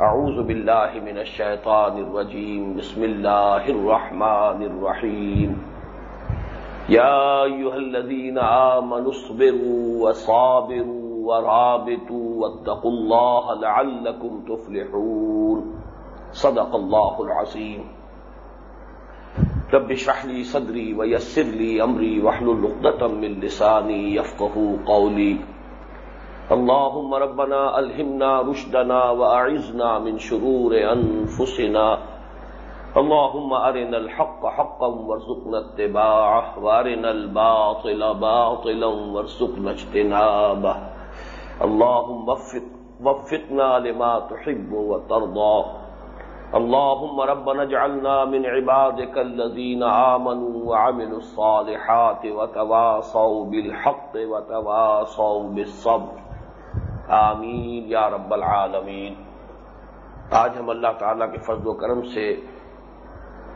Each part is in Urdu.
اعوذ باللہ من الشیطان الرجیم، بسم اللہ الرحمن الرحیم۔ یا ایوہ الذین آمنوا اصبروا وصابروا ورابطوا واتقوا اللہ لعلکم تفلحون۔ صدق اللہ العظیم۔ رب شرح لی صدری ویسر لی امری وحلل عقدۃ من لسانی یفقهوا قولی۔ اللهم ربنا ألهمنا رشدنا وأعزنا من شرور أنفسنا. اللهم أرنا الحق حقا وارزقنا اتباعه، وأرنا الباطل باطلا وارزقنا اجتنابه. اللهم وفق وفقنا لما تحب وترضى. اللهم ربنا اجعلنا من عبادك الذين آمنوا وعملوا الصالحات وتواصوا بالحق وتواصوا بالصبر. آمین یا رب العالمین۔ آج ہم اللہ تعالیٰ کے فضل و کرم سے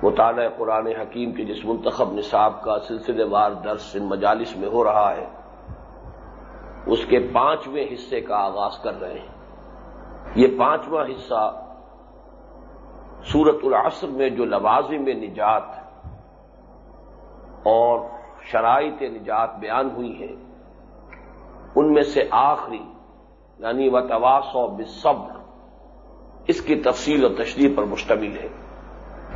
مطالعہ قرآن حکیم کے جس منتخب نصاب کا سلسلے وار درس ان مجالس میں ہو رہا ہے، اس کے پانچویں حصے کا آغاز کر رہے ہیں۔ یہ پانچواں حصہ سورت العصر میں جو لوازم نجات اور شرائط نجات بیان ہوئی ہیں، ان میں سے آخری یعنی و تواس و بصبر اس کی تفصیل اور تشریح پر مشتمل ہے۔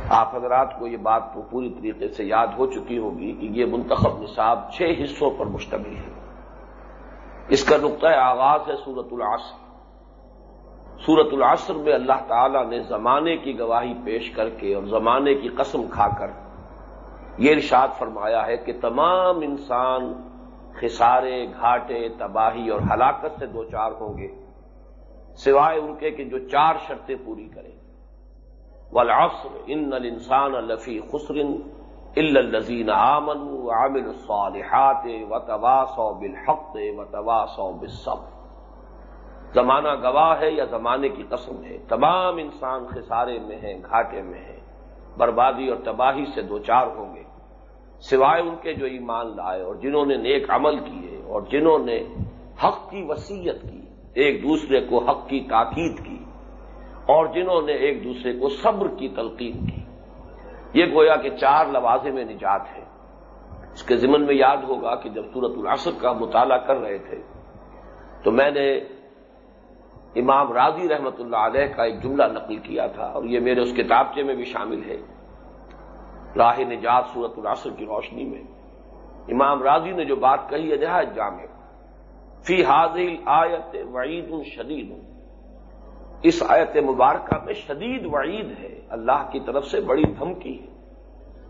آپ حضرات کو یہ بات تو پوری طریقے سے یاد ہو چکی ہوگی کہ یہ منتخب نصاب چھ حصوں پر مشتمل ہے۔ اس کا نقطۂ آغاز ہے سورت العصر۔ سورت العصر میں اللہ تعالی نے زمانے کی گواہی پیش کر کے اور زمانے کی قسم کھا کر یہ ارشاد فرمایا ہے کہ تمام انسان خسارے، گھاٹے، تباہی اور ہلاکت سے دو چار ہوں گے۔ سوائے ان کے کہ جو چار شرطیں پوری کریں۔ والعصر ان الانسان الفی خسرن الزین آمن عامل الصالحات و تباسو بالحق و تباسو بالصبر۔ زمانہ گواہ ہے یا زمانے کی قسم ہے؟ تمام انسان خسارے میں ہیں، گھاٹے میں ہیں۔ بربادی اور تباہی سے دو چار ہوں گے۔ سوائے ان کے جو ایمان لائے اور جنہوں نے نیک عمل کیے اور جنہوں نے حق کی وسیعت کی، ایک دوسرے کو حق کی تاکید کی اور جنہوں نے ایک دوسرے کو صبر کی تلقین کی۔ یہ گویا کہ چار لوازے میں نجات ہے اس کے ذمن میں یاد ہوگا کہ جب سورت العصر کا مطالعہ کر رہے تھے، تو میں نے امام راضی رحمت اللہ علیہ کا ایک جملہ نقل کیا تھا اور یہ میرے اس کتابچے میں بھی شامل ہے۔ راہ نجات صورت العصر کی روشنی میں۔ امام راضی نے جو بات کہی ہے، نہایت جامع۔ فی حاضل آیت وعید شدید۔ اس آیت مبارکہ میں شدید وعید ہے۔ اللہ کی طرف سے بڑی دھمکی ہے۔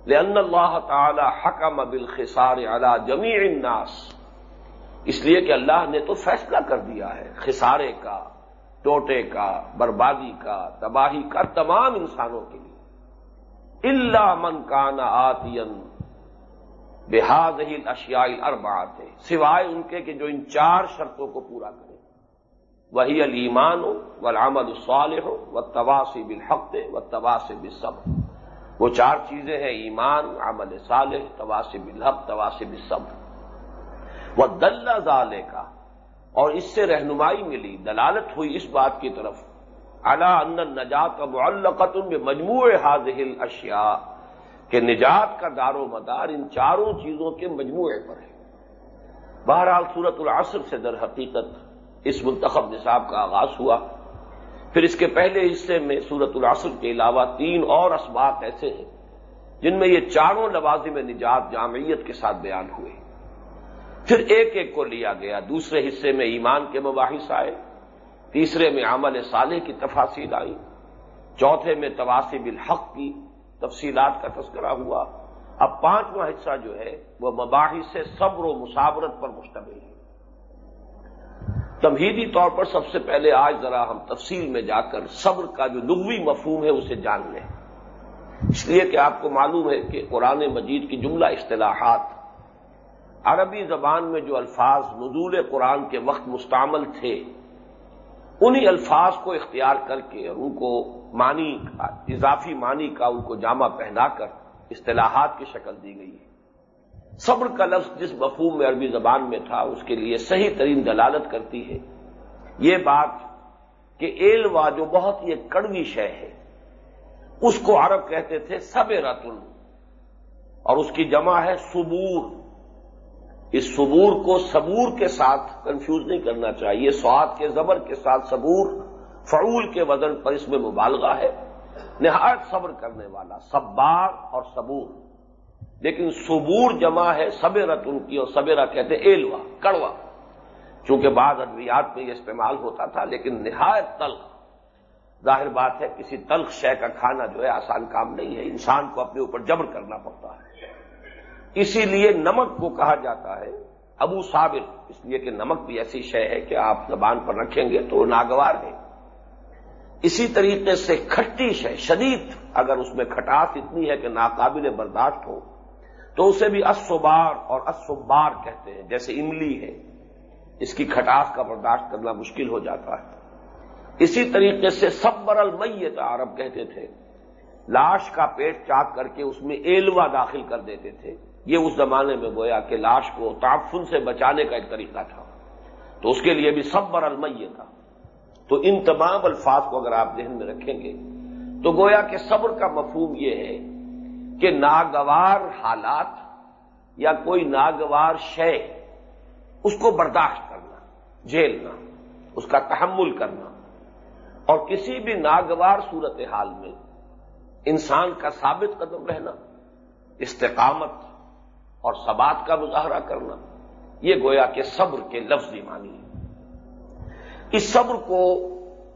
لأن اللہ تعالی حکم بالخسار علی جمیع الناس۔ اس لیے کہ اللہ نے تو فیصلہ کر دیا ہے۔ خسارے کا، ٹوٹے کا، بربادی کا، تباہی کا تمام انسانوں کے لیے۔ اللہ من کانا آتین بحاظ اشیائی اربات سوائے ان کے کہ جو ان چار شرطوں کو پورا کرے۔ وہی المان ہو و الصالح ہو و تواسی بالحق و تواسی بالصبر۔ وہ چار چیزیں ہیں، ایمان، عمل صالح تواسی بالحق تواسی بالصبر۔ وہ دلہ زالے کا اور اس سے رہنمائی ملی، دلالت ہوئی اس بات کی طرف۔ ان نجات کا معلقت میں مجموع حاضل اشیاء کہ نجات کا دار و مدار ان چاروں چیزوں کے مجموعے پر ہے۔ بہرحال صورت العصر سے در حقیقت اس منتخب نصاب کا آغاز ہوا۔ پھر اس کے پہلے حصے میں سورت العصر کے علاوہ تین اور اسباق ایسے ہیں جن میں یہ چاروں لوازم نجات جامعیت کے ساتھ بیان ہوئے۔ پھر ایک ایک کو لیا گیا۔ دوسرے حصے میں ایمان کے مباحث آئے۔ تیسرے میں عمل صالح کی تفاصیل آئی چوتھے میں تواسب الحق کی تفصیلات کا تذکرہ ہوا۔ اب پانچواں حصہ جو ہے وہ مباحث سے صبر و مساورت پر مشتمل ہے۔ تمہیدی طور پر سب سے پہلے آج ذرا ہم تفصیل میں جا کر صبر کا جو لغوی مفہوم ہے اسے جان لیں۔ اس لیے کہ آپ کو معلوم ہے کہ قرآن مجید کی جملہ اصطلاحات عربی زبان میں جو الفاظ نزول قرآن کے وقت مستعمل تھے انہی الفاظ کو اختیار کر کے اور ان کو معنی اضافی معنی کا ان کو جامع پہنا کر اصطلاحات کی شکل دی گئی ہے۔ صبر کا لفظ جس مفہوم میں عربی زبان میں تھا، اس کے لیے صحیح ترین دلالت کرتی ہے۔ یہ بات کہ ایلوا جو بہت ہی ایک کڑوی شے ہے، اس کو عرب کہتے تھے سب رتن اور اس کی جمع ہے سبور اس سبور کو صبور کے ساتھ کنفیوز نہیں کرنا چاہیے۔ سواد کے، زبر کے ساتھ صبور، فعول کے وزن پر اس میں مبالغہ ہے۔ نہایت صبر کرنے والا سبار اور صبور۔ لیکن سبور جمع ہے سب رتن کی اور سبیرا کہتے ایلوا، کڑوا۔ چونکہ بعض ادویات میں یہ استعمال ہوتا تھا، لیکن نہایت تلخ۔ ظاہر بات ہے، کسی تلخ شے کا کھانا جو ہے آسان کام نہیں ہے، انسان کو اپنے اوپر جبر کرنا پڑتا ہے۔ اسی لیے نمک کو کہا جاتا ہے ابو صابر اس لیے کہ نمک بھی ایسی شے ہے کہ آپ زبان پر رکھیں گے تو ناگوار ہے۔ اسی طریقے سے کھٹی شے، شدید اگر اس میں کھٹاس اتنی ہے کہ ناقابل برداشت ہو، تو اسے بھی اسوبار اور اسوبار کہتے ہیں، جیسے املی ہے۔ اس کی کھٹاس کا برداشت کرنا مشکل ہو جاتا ہے۔ اسی طریقے سے سبر المیت عرب کہتے تھے۔ لاش کا پیٹ چاک کر کے اس میں ایلوا داخل کر دیتے تھے۔ یہ اس زمانے میں گویا کہ لاش کو تعفن سے بچانے کا ایک طریقہ تھا۔ تو اس کے لیے بھی سبر المیہ تھا۔ تو ان تمام الفاظ کو اگر آپ ذہن میں رکھیں گے، تو گویا کہ صبر کا مفہوم یہ ہے کہ ناگوار حالات یا کوئی ناگوار شے، اس کو برداشت کرنا، جھیلنا، اس کا تحمل کرنا۔ اور کسی بھی ناگوار صورت حال میں انسان کا ثابت قدم رہنا، استقامت اور سبات کا مظاہرہ کرنا۔ یہ گویا کہ صبر کے لفظی معنی ہے۔ اس صبر کو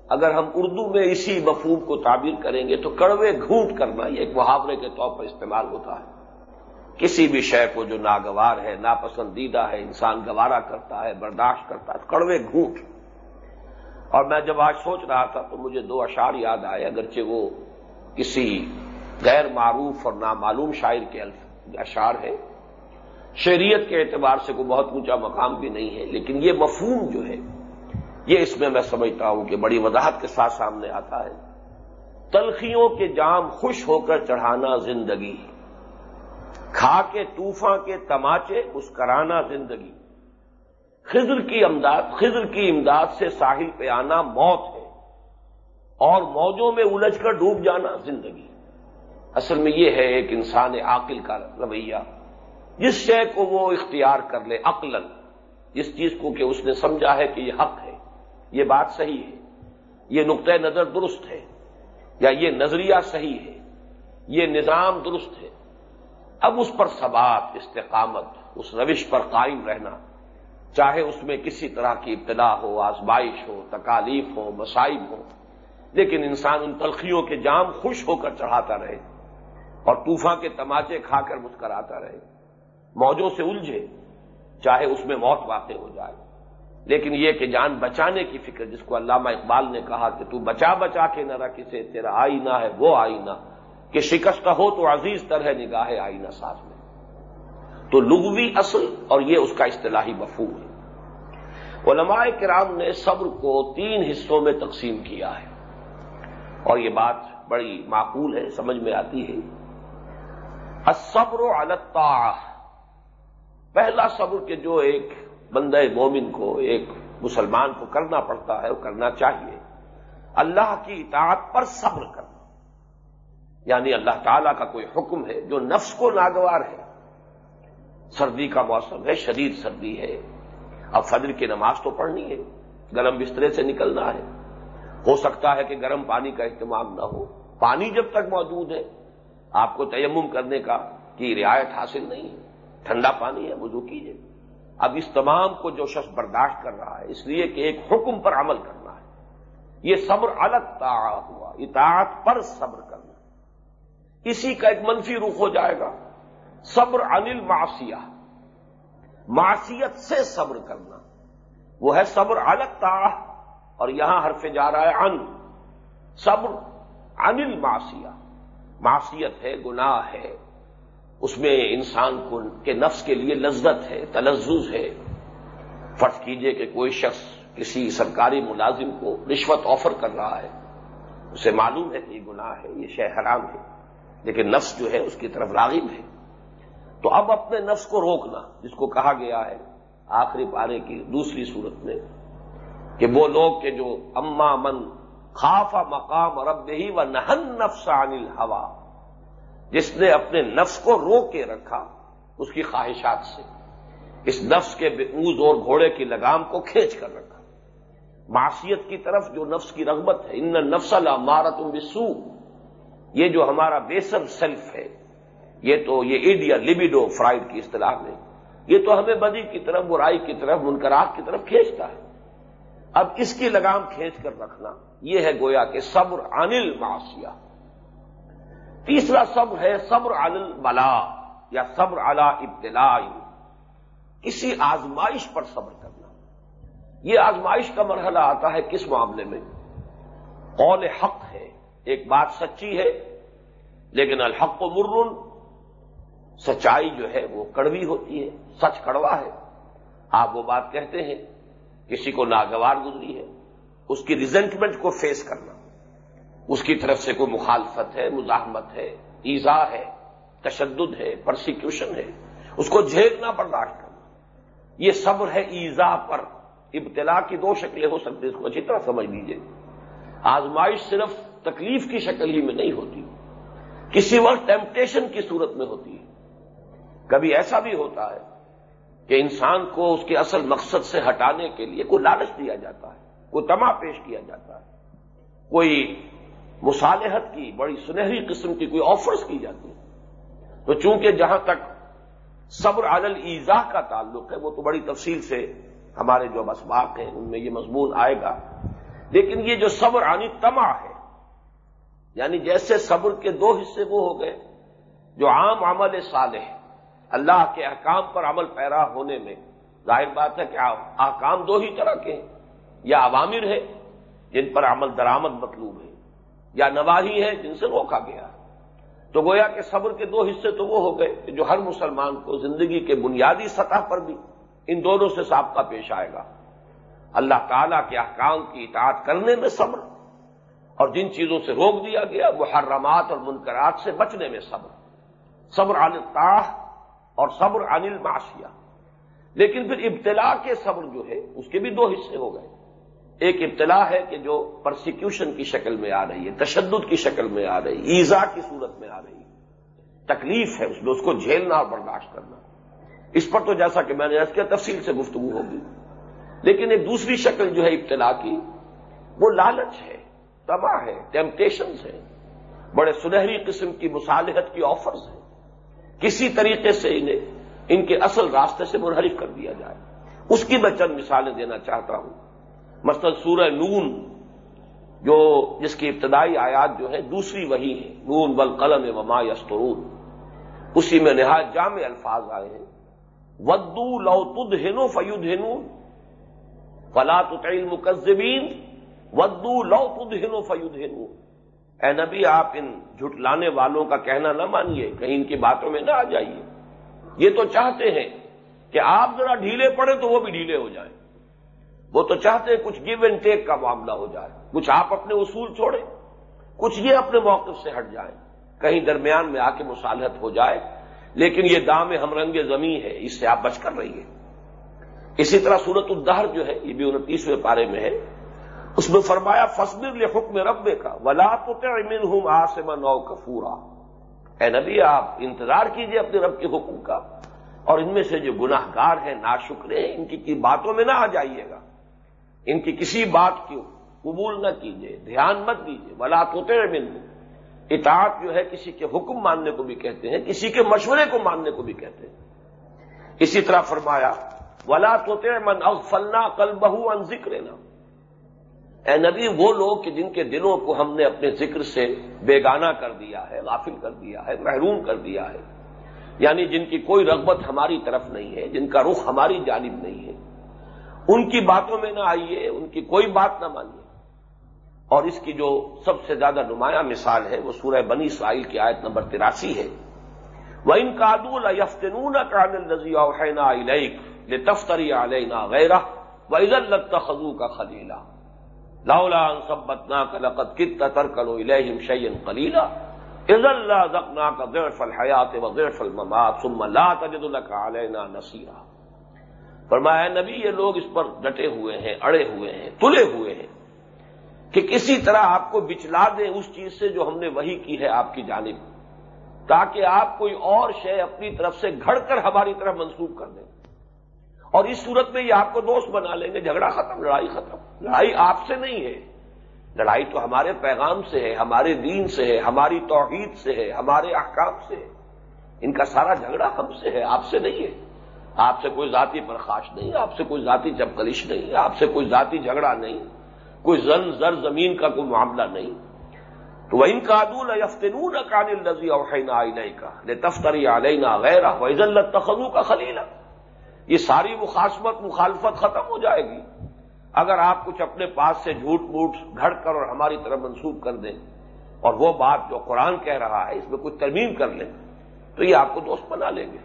اگر ہم اردو میں اسی مفہوم کو تعبیر کریں گے تو کڑوے گھونٹ کرنا یہ ایک محاورے کے طور پر استعمال ہوتا ہے۔ کسی بھی شے کو جو ناگوار ہے، ناپسندیدہ ہے، انسان گوارا کرتا ہے، برداشت کرتا ہے، کڑوے گھونٹ۔ اور میں جب آج سوچ رہا تھا تو مجھے دو اشعار یاد آئے، اگرچہ وہ کسی غیر معروف اور نامعلوم شاعر کے اشعار ہے شہریت کے اعتبار سے کوئی بہت اونچا مقام بھی نہیں ہے، لیکن یہ مفہوم جو ہے، یہ اس میں میں سمجھتا ہوں کہ بڑی وضاحت کے ساتھ سامنے آتا ہے۔ تلخیوں کے جام خوش ہو کر چڑھانا زندگی کھا کے طوفان کے تماچے مسکرانا زندگی۔ خضر کی امداد، خضر کی امداد سے ساحل پہ آنا موت ہے۔ اور موجوں میں الجھ کر ڈوب جانا زندگی۔ اصل میں یہ ہے ایک انسان عاقل کا رویہ جس شے کو وہ اختیار کر لے عقل جس چیز کو کہ اس نے سمجھا ہے کہ یہ حق ہے، یہ بات صحیح ہے، یہ نقطۂ نظر درست ہے، یا یہ نظریہ صحیح ہے، یہ نظام درست ہے۔ اب اس پر ثبات، استقامت، اس روش پر قائم رہنا، چاہے اس میں کسی طرح کی ابتدا ہو، آزمائش ہو، تکالیف ہو مسائب ہو، لیکن انسان ان تلخیوں کے جام خوش ہو کر چڑھاتا رہے اور طوفان کے تماچے کھا کر مسکراتا رہے۔ موجوں سے الجھے، چاہے اس میں موت واقع ہو جائے۔ لیکن یہ کہ جان بچانے کی فکر، جس کو علامہ اقبال نے کہا کہ تو بچا بچا کے نہ رکھ، اسے تیرا آئینہ ہے، وہ آئینہ۔ کہ شکست ہو تو عزیز طرح نگاہ آئینہ ساتھ میں۔ تو لغوی اصل اور یہ اس کا اصطلاحی مفہوم ہے۔ علماء کرام نے صبر کو تین حصوں میں تقسیم کیا ہے۔ اور یہ بات بڑی معقول ہے، سمجھ میں آتی ہے۔ الصبر الطاع پہلا صبر کے جو ایک بندہ مومن کو، ایک مسلمان کو کرنا پڑتا ہے، وہ کرنا چاہیے۔ اللہ کی اطاعت پر صبر کرنا۔ یعنی اللہ تعالی کا کوئی حکم ہے، جو نفس کو ناگوار ہے۔ سردی کا موسم ہے، شدید سردی ہے۔ اب فجر کی نماز تو پڑھنی ہے، گرم بسترے سے نکلنا ہے۔ ہو سکتا ہے کہ گرم پانی کا اہتمام نہ ہو۔ پانی جب تک موجود ہے، آپ کو تیمم کرنے کا کی رعایت حاصل نہیں ہے۔ ٹھنڈا پانی ہے، وضو کیجیے اب اس تمام کو جو شخص برداشت کر رہا ہے، اس لیے کہ ایک حکم پر عمل کرنا ہے۔ یہ صبر الگ تا ہوا، اطاعت پر صبر کرنا۔ اسی کا ایک منفی رخ ہو جائے گا۔ صبر انل معاشیہ معاشیت سے صبر کرنا۔ وہ ہے صبر الگ تا اور یہاں حرف جا رہا ہے ان صبر انل معاشیہ معصیت ہے، گناہ ہے۔ اس میں انسان کو کے نفس کے لیے لذت ہے تلزز ہے۔ فرض کیجیے کہ کوئی شخص کسی سرکاری ملازم کو رشوت آفر کر رہا ہے۔ اسے معلوم ہے کہ یہ گناہ ہے، یہ شہ حرام ہے، لیکن نفس جو ہے اس کی طرف راغب ہے۔ تو اب اپنے نفس کو روکنا، جس کو کہا گیا ہے آخری پارے کی دوسری صورت میں، کہ وہ لوگ کہ جو اما من خافا مقام رب ہی و نہن نفس عن الحوا جس نے اپنے نفس کو روک کے رکھا اس کی خواہشات سے، اس نفس کے اوز اور گھوڑے کی لگام کو کھینچ کر رکھا۔ معاشیت کی طرف جو نفس کی رغبت ہے، ان نفس المارت بسو یہ جو ہمارا بیسر سیلف ہے، یہ تو یہ ایڈ یا لبیڈو فرائڈ کی اصطلاح میں، یہ تو ہمیں بدی کی طرف، برائی کی طرف، منکرات کی طرف کھینچتا ہے۔ اب اس کی لگام کھینچ کر رکھنا، یہ ہے گویا کہ صبر انل معاشیا تیسرا صبر ہے صبر انل یا صبر اعلی ابتلا کسی آزمائش پر صبر کرنا. یہ آزمائش کا مرحلہ آتا ہے کس معاملے میں؟ قول حق ہے، ایک بات سچی ہے، لیکن الحق و مرن، سچائی جو ہے وہ کڑوی ہوتی ہے، سچ کڑوا ہے۔ آپ وہ بات کہتے ہیں، کسی کو ناگوار گزری ہے، اس کی ریزنٹمنٹ کو فیس کرنا۔ اس کی طرف سے کوئی مخالفت ہے، مزاحمت ہے ایزا ہے، تشدد ہے پرسیکیوشن ہے، اس کو جھیلنا برداشت کرنا یہ صبر ہے ایزا پر۔ ابتلا کی دو شکلیں ہو سکتی اس کو اچھی طرح سمجھ لیجیے آزمائش صرف تکلیف کی شکل ہی میں نہیں ہوتی، کسی وقت ٹیمپٹیشن کی صورت میں ہوتی ہے۔ کبھی ایسا بھی ہوتا ہے کہ انسان کو اس کے اصل مقصد سے ہٹانے کے لیے کوئی لالچ دیا جاتا ہے، کوئی تما پیش کیا جاتا ہے، کوئی مصالحت کی، بڑی سنہری قسم کی کوئی آفرز کی جاتی ہے تو چونکہ جہاں تک صبر عدل ایزا کا تعلق ہے، وہ تو بڑی تفصیل سے ہمارے جو اسباق ہیں، ان میں یہ مضمون آئے گا۔ لیکن یہ جو صبر عنی تما ہے یعنی جیسے صبر کے دو حصے وہ ہو گئے، جو عام عمل صالح، اللہ کے احکام پر عمل پیرا ہونے میں، ظاہر بات ہے کہ احکام دو ہی طرح کے ہیں۔ یا عوامر ہے جن پر عمل درآمد مطلوب ہے۔ یا نواحی ہے جن سے روکا گیا۔ تو گویا کہ صبر کے دو حصے تو وہ ہو گئے جو ہر مسلمان کو زندگی کے بنیادی سطح پر بھی ان دونوں سے سابقہ پیش آئے گا۔ اللہ تعالی کے احکام کی اطاعت کرنے میں صبر اور جن چیزوں سے روک دیا گیا، محرمات اور منکرات سے بچنے میں صبر۔ صبر عن تاح اور صبر عن المعاشیہ لیکن پھر ابتلا کے صبر جو ہے، اس کے بھی دو حصے ہو گئے۔ ایک ابتلا ہے کہ جو پرسیکیوشن کی شکل میں آ رہی ہے، تشدد کی شکل میں آ رہی ہے، ایزا کی صورت میں آ رہی ہے۔ تکلیف ہے اس میں اس کو جھیلنا اور برداشت کرنا۔ اس پر تو جیسا کہ میں نے کیا، تفصیل سے گفتگو ہوگی۔ لیکن ایک دوسری شکل جو ہے ابتلا کی، وہ لالچ ہے، تباہ ہے ٹیمپٹیشنز ہیں۔ بڑے سنہری قسم کی مصالحت کی آفرز ہیں۔ کسی طریقے سے انہیں، ان کے اصل راستے سے منحرف کر دیا جائے۔ اس کی میں چند مثالیں دینا چاہتا ہوں۔ مثلا سورہ نون، جو جس کی ابتدائی آیات جو ہے دوسری وہی ہے نون بل قلم وما یسترون اسی میں نہایت جامع الفاظ آئے ہیں۔ ودو لو تد ہینو فیود ہینو فلا تطعیل مکذبین ودو لو تد ہینو فیود ہینو اے نبی، آپ ان جھٹلانے والوں کا کہنا نہ مانیے، کہیں ان کی باتوں میں نہ آ جائیے۔ یہ تو چاہتے ہیں کہ آپ ذرا ڈھیلے پڑے تو وہ بھی ڈھیلے ہو جائیں۔ وہ تو چاہتے ہیں کچھ گیو اینڈ ٹیک کا معاملہ ہو جائے۔ کچھ آپ اپنے اصول چھوڑیں، کچھ یہ اپنے موقف سے ہٹ جائیں۔ کہیں درمیان میں آ کے مصالحت ہو جائے، لیکن یہ دام ہم رنگ زمیں ہے، اس سے آپ بچ کر رہیے اسی طرح سورت الدہر جو ہے، یہ بھی انتیسویں پارے میں ہے۔ اس میں فرمایا فصبر حکم رب کا ولا تو امن ہوں آسما نو کفورا۔ اے نبی، آپ انتظار کیجیے اپنے رب کے حکم کا۔ اور ان میں سے جو گناہ گار ہیں نا شکرے ان کی باتوں میں نہ آ جائیے گا۔ ان کی کسی بات کی قبول نہ کیجیے دھیان مت دیجیے ولا تو امن ہوں اطاعت جو ہے کسی کے حکم ماننے کو بھی کہتے ہیں، کسی کے مشورے کو ماننے کو بھی کہتے ہیں۔ اسی طرح فرمایا، ولا تو من اغفلنا کل بہو ان ذکر اے نبی، وہ لوگ کہ جن کے دلوں کو ہم نے اپنے ذکر سے بیگانہ کر دیا ہے، غافل کر دیا ہے، محروم کر دیا ہے۔ یعنی جن کی کوئی رغبت ہماری طرف نہیں ہے، جن کا رخ ہماری جانب نہیں ہے۔ ان کی باتوں میں نہ آئیے، ان کی کوئی بات نہ مانیے۔ اور اس کی جو سب سے زیادہ نمایاں مثال ہے، وہ سورہ بنی اسرائیل کی آیت نمبر تراسی ہے۔ وہ ان کادول یفتنون کان الزی اوحینا علیک تفتری علینا غیرہ و عزل خزو کا خلیلہ۔ لاؤلا سبتنا کا لقت کت تر کرو الہم شعین کلیلہ عز اللہ زکنا کا غیر الحیات و غیر الممات، ثم لا تجد لك علینا نصیرہ فرمایا نبی، یہ لوگ اس پر ڈٹے ہوئے ہیں، اڑے ہوئے ہیں، تلے ہوئے ہیں کہ کسی طرح آپ کو بچلا دیں اس چیز سے جو ہم نے وہی کی ہے آپ کی جانب، تاکہ آپ کوئی اور شے اپنی طرف سے گھڑ کر ہماری طرف منسوخ کر دیں۔ اور اس صورت میں یہ آپ کو دوست بنا لیں گے، جھگڑا ختم، لڑائی ختم۔ لڑائی آپ سے نہیں ہے۔ لڑائی تو ہمارے پیغام سے ہے، ہمارے دین سے ہے، ہماری توحید سے ہے، ہمارے احکام سے ہے۔ ان کا سارا جھگڑا ہم سے ہے، آپ سے نہیں ہے۔ آپ سے کوئی ذاتی پرخاش نہیں، آپ سے کوئی ذاتی چپکلش نہیں، آپ سے کوئی ذاتی جھگڑا نہیں، کوئی زن زر زمین کا کوئی معاملہ نہیں۔ تو وہ ان کادول یفتنون کان الزی اوحینا علیہ کا لے تفتری علینا غیر وزل تخلو کا خلیلا۔ یہ ساری مخاصمت، مخالفت ختم ہو جائے گی۔ اگر آپ کچھ اپنے پاس سے جھوٹ موٹ گھڑ کر اور ہماری طرف منسوخ کر دیں، اور وہ بات جو قرآن کہہ رہا ہے، اس میں کچھ ترمیم کر لیں، تو یہ آپ کو دوست بنا لیں گے۔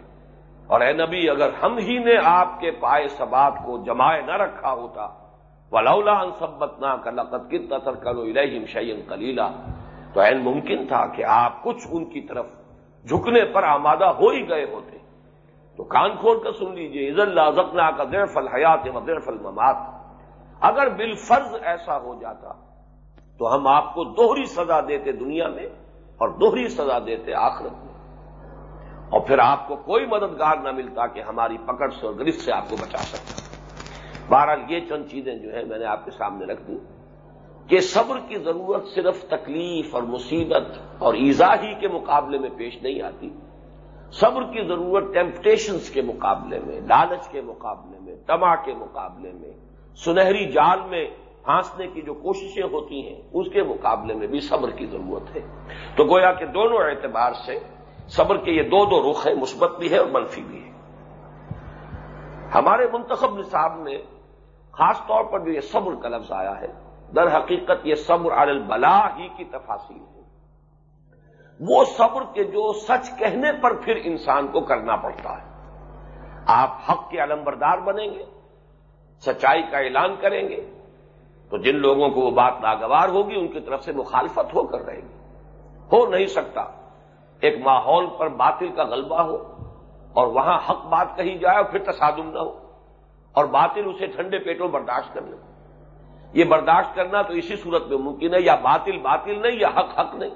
اور اے نبی، اگر ہم ہی نے آپ کے پائے سبات کو جمائے نہ رکھا ہوتا، ولولا ان سبت نہ کر لقت کت اثر کرو الہم شعین کلیلہ تو این ممکن تھا کہ آپ کچھ ان کی طرف جھکنے پر آمادہ ہو ہی گئے ہوتے۔ تو کان کھول کر سن لیجیے عز اللہ زکنا کا دیر فل حیات و دیر فل ممات اگر بال فرض ایسا ہو جاتا، تو ہم آپ کو دوہری سزا دیتے دنیا میں اور دوہری سزا دیتے آخرت میں۔ اور پھر آپ کو کوئی مددگار نہ ملتا کہ ہماری پکڑ سے اور گرفت سے آپ کو بچا سکتا۔ بہرحال یہ چند چیزیں جو ہیں میں نے آپ کے سامنے رکھ دی کہ صبر کی ضرورت صرف تکلیف اور مصیبت اور ایزا ہی کے مقابلے میں پیش نہیں آتی۔ صبر کی ضرورت ٹیمپٹیشنز کے مقابلے میں، لالچ کے مقابلے میں تما کے مقابلے میں، سنہری جال میں پھانسنے کی جو کوششیں ہوتی ہیں، اس کے مقابلے میں بھی صبر کی ضرورت ہے۔ تو گویا کہ دونوں اعتبار سے صبر کے یہ دو دو رخ ہیں، مثبت بھی ہے اور منفی بھی ہے ہمارے منتخب نصاب میں خاص طور پر جو یہ صبر کا لفظ آیا ہے، در حقیقت یہ صبر البلا ہی کی تفاصیل ہے۔ وہ صبر کے جو سچ کہنے پر پھر انسان کو کرنا پڑتا ہے۔ آپ حق کے علمبردار بنیں گے، سچائی کا اعلان کریں گے، تو جن لوگوں کو وہ بات ناگوار ہوگی، ان کی طرف سے مخالفت ہو کر رہے گی۔ ہو نہیں سکتا۔ ایک ماحول پر باطل کا غلبہ ہو اور وہاں حق بات کہی جائے اور پھر تصادم نہ ہو اور باطل اسے ٹھنڈے پیٹوں برداشت کر لے۔ یہ برداشت کرنا تو اسی صورت میں ممکن ہے، یا باطل باطل نہیں، یا حق حق نہیں۔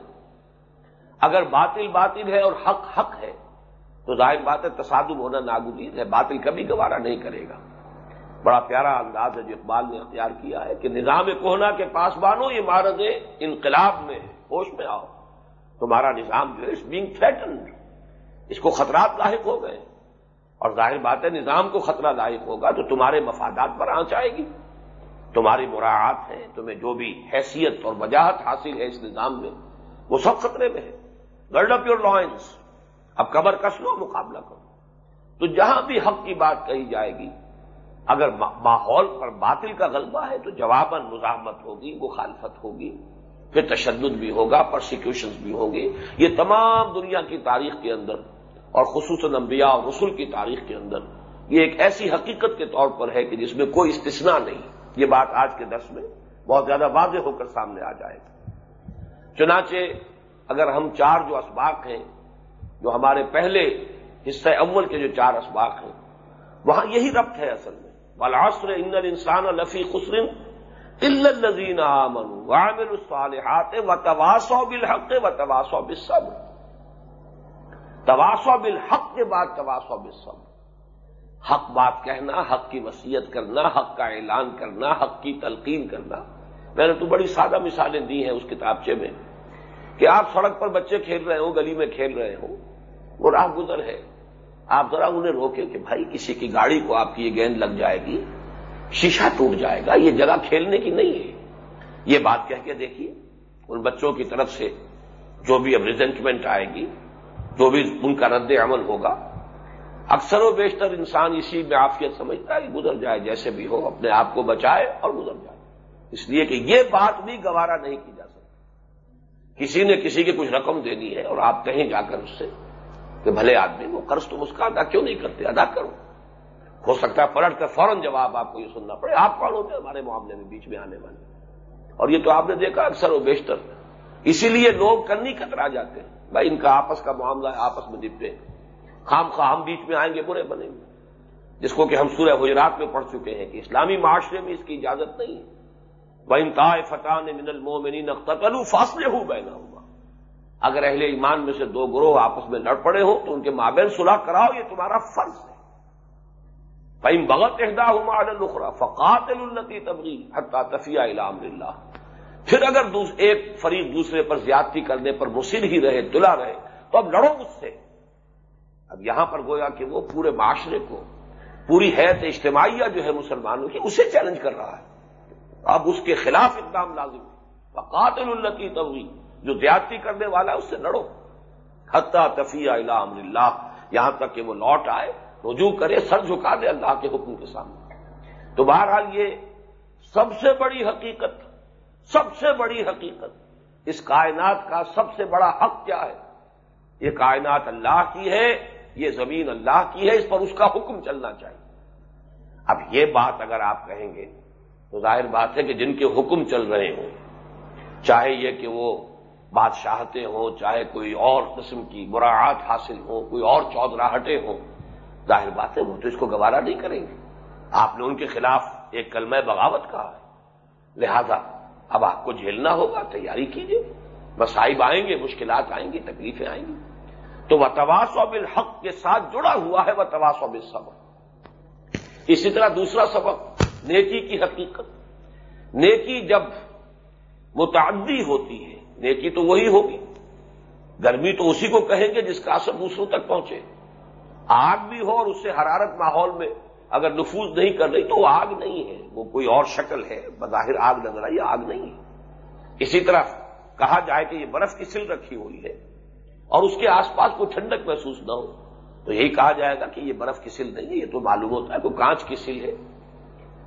اگر باطل باطل ہے اور حق حق ہے، تو ظاہر بات ہے تصادم ہونا ناگزیر ہے، باطل کبھی گوارا نہیں کرے گا۔ بڑا پیارا انداز ہے جو اقبال نے اختیار کیا ہے کہ نظام کوہنا کے پاس بانو یہ مارد انقلاب میں، ہوش میں آؤ۔ تمہارا نظام جو ہے اس بینگ تھریٹنڈ اس کو خطرات لاحق ہو گئے. اور ظاہر بات ہے نظام کو خطرہ لاحق ہوگا تو تمہارے مفادات پر آنچ آئے گی. تمہاری مراعات ہیں، تمہیں جو بھی حیثیت اور وجاہت حاصل ہے اس نظام میں، وہ سب خطرے میں ہے. گرڈ اپ یور لائنس اب قبر کس لو مقابلہ کرو. تو جہاں بھی حق کی بات کہی جائے گی، اگر ماحول پر باطل کا غلبہ ہے تو جواباً مزاحمت ہوگی، مخالفت ہوگی. پھر تشدد بھی ہوگا پرسیکیوشنز بھی ہوں گے یہ تمام دنیا کی تاریخ کے اندر اور خصوصاً انبیاء اور رسول کی تاریخ کے اندر یہ ایک ایسی حقیقت کے طور پر ہے کہ جس میں کوئی استثناء نہیں۔ یہ بات آج کے درس میں بہت زیادہ واضح ہو کر سامنے آ جائے گا چنانچہ اگر ہم چار جو اسباق ہیں، جو ہمارے پہلے حصہ اول کے جو چار اسباق ہیں، وہاں یہی ربط ہے اصل میں۔ بالآسر ان انسان الفی خسرن الزین عامن الصالحات و تواسو بالحق و تواسو بالصبر تواسو بالحق کے بعد تواسو بالصبر حق بات کہنا، حق کی وصیت کرنا، حق کا اعلان کرنا، حق کی تلقین کرنا۔ میں نے تو بڑی سادہ مثالیں دی ہیں اس کتابچے میں کہ آپ سڑک پر بچے کھیل رہے ہوں، گلی میں کھیل رہے ہوں، وہ راہ گزر ہے۔ آپ ذرا انہیں روکے کہ بھائی کسی کی گاڑی کو آپ کی یہ گیند لگ جائے گی۔ شیشہ ٹوٹ جائے گا، یہ جگہ کھیلنے کی نہیں ہے۔ یہ بات کہہ کے دیکھیے، ان بچوں کی طرف سے جو بھی اب ریزنٹمنٹ آئے گی، جو بھی ان کا رد عمل ہوگا، اکثر و بیشتر انسان اسی میں آفیت سمجھتا ہے کہ گزر جائے، جیسے بھی ہو، اپنے آپ کو بچائے اور گزر جائے۔ اس لیے کہ یہ بات بھی گوارا نہیں کی جا سکتی۔ کسی نے کسی کی کچھ رقم دینی ہے اور آپ کہیں جا کر اس سے کہ بھلے آدمی، وہ قرض تم اس کا ادا کیوں نہیں کرتے؟ ادا کرو۔ ہو سکتا ہے پلٹ کر فوراً جواب آپ کو یہ سننا پڑے۔ آپ کون ہوتے ہمارے معاملے میں بیچ میں آنے والے؟ اور یہ تو آپ نے دیکھا اکثر و بیشتر۔ اسی لیے لوگ کرنی کترا جاتے ہیں۔ بھائی، ان کا آپس کا معاملہ ہے، آپس میں نپٹے خام خواہ ہم بیچ میں آئیں گے، برے بنیں گے۔ جس کو کہ ہم سورہ حجرات میں پڑھ چکے ہیں کہ اسلامی معاشرے میں اس کی اجازت نہیں ہے۔ وہ انتہا فتح نے من المومنی نقطلو فاصلے ہو بینا ہوا اگر اہل ایمان میں سے دو گروہ آپس میں لڑ پڑے ہوں تو ان کے مابین صلاح کراؤ، یہ تمہارا فرض ہے۔ فعم بغت اہدا ہوں فقات النتی تبغی حتہ تفیہ علام اللہ پھر اگر ایک فریق دوسرے پر زیادتی کرنے پر مصر ہی رہے تلا رہے، تو اب لڑو اس سے۔ اب یہاں پر گویا کہ وہ پورے معاشرے کو، پوری حیت اجتماعیہ جو ہے مسلمانوں کی، اسے چیلنج کر رہا ہے۔ اب اس کے خلاف اقدام لازم ہے۔ فقات النتی تبغی جو زیادتی کرنے والا ہے، اس سے لڑو۔ حتہ تفیہ علام اللہ یہاں تک کہ وہ لوٹ آئے۔ رجوع کرے، سر جھکا دے اللہ کے حکم کے سامنے۔ تو بہرحال یہ سب سے بڑی حقیقت، سب سے بڑی حقیقت، اس کائنات کا سب سے بڑا حق کیا ہے؟ یہ کائنات اللہ کی ہے، یہ زمین اللہ کی ہے، اس پر اس کا حکم چلنا چاہیے۔ اب یہ بات اگر آپ کہیں گے، تو ظاہر بات ہے کہ جن کے حکم چل رہے ہوں، چاہے یہ کہ وہ بادشاہتے ہوں، چاہے کوئی اور قسم کی مراعات حاصل ہو کوئی اور چودراہٹیں ہوں ظاہر بات ہے، وہ تو اس کو گوارا نہیں کریں گے۔ آپ نے ان کے خلاف ایک کلمہ بغاوت کہا ہے۔ لہذا اب آپ کو جھیلنا ہوگا، تیاری کیجیے مسائب آئیں گے، مشکلات آئیں گی، تکلیفیں آئیں گی۔ تو وہ تواس و بالحق کے ساتھ جڑا ہوا ہے وہ تواس و بل سبق اسی طرح دوسرا سبق، نیکی کی حقیقت۔ نیکی جب متعدی ہوتی ہے، نیکی تو وہی ہوگی۔ گرمی تو اسی کو کہیں گے جس کا اثر دوسروں تک پہنچے۔ آگ بھی ہو اور اس سے حرارت ماحول میں اگر نفوذ نہیں کر رہی تو وہ آگ نہیں ہے، وہ کوئی اور شکل ہے، بظاہر آگ نظر آئی آگ نہیں ہے۔ اسی طرح کہا جائے کہ یہ برف کی سل رکھی ہوئی ہے اور اس کے آس پاس کوئی ٹھنڈک محسوس نہ ہو۔ تو یہی کہا جائے گا کہ یہ برف کی سل نہیں ہے، یہ تو معلوم ہوتا ہے، کوئی کانچ کی سل ہے۔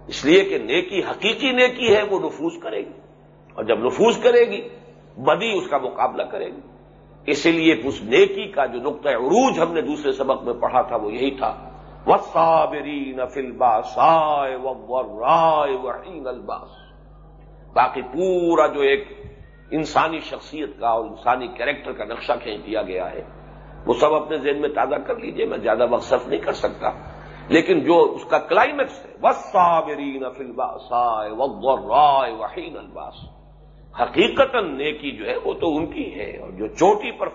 اس لیے کہ نیکی، حقیقی نیکی ہے، وہ نفوذ کرے گی۔ اور جب نفوذ کرے گی، بدی اس کا مقابلہ کرے گی۔ اسی لیے اس نیکی کا جو نقطۂ عروج ہم نے دوسرے سبق میں پڑھا تھا وہ یہی تھا۔ وسابرین سائے رائے وحین الباس۔ باقی پورا جو ایک انسانی شخصیت کا اور انسانی کیریکٹر کا نقشہ کھینچ دیا گیا ہے، وہ سب اپنے ذہن میں تازہ کر لیجیے، میں زیادہ وقت صرف نہیں کر سکتا۔ لیکن جو اس کا کلائمیکس ہے وسابرین سائے رائے وحین الباس۔ حقیقت نیکی جو ہے وہ تو ان کی ہے اور جو چوٹی پر